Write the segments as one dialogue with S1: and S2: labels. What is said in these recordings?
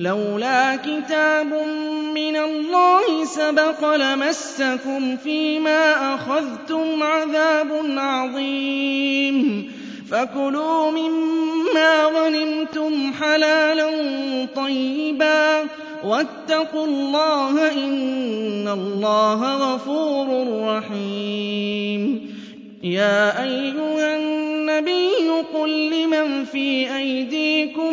S1: لولا كتاب من الله سبق لمسكم فيما أخذتم عذاب عظيم فكلوا مما غنمتم حلالا طيبا واتقوا الله إن الله غفور رحيم يا أيها النبي قل لمن في أيديكم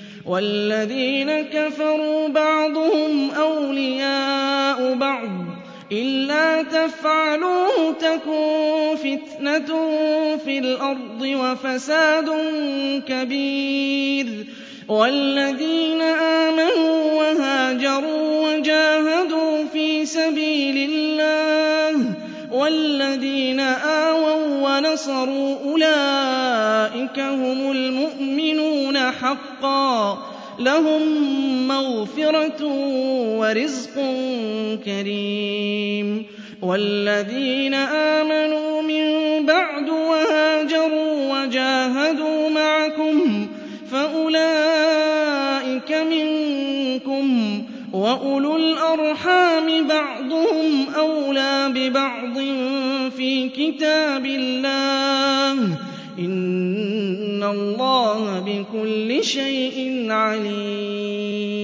S1: والذين كفروا بعضهم أولياء بعض إلا تفعلوا تكون فتنة في الأرض وفساد كبير والذين آمنوا وهاجروا وجاهدوا في سبيل الله والذين آمنوا وَنَصَرُوا أُولَئِكَ هُمُ الْمُؤْمِنُونَ حَقًّا لَهُمْ مَغْفِرَةٌ وَرِزْقٌ كَرِيمٌ وَالَّذِينَ آمَنُوا مِن بَعْدُ وَهَاجَرُوا وَجَاهَدُوا مَعَكُمْ فَأُولَئِكَ مِنكُمْ وَأُولُو الْأَرْحَامِ بَعْضُهُمْ أَوْلَى بِبَعْضٍ في كتاب الله إن الله بكل شيء عليم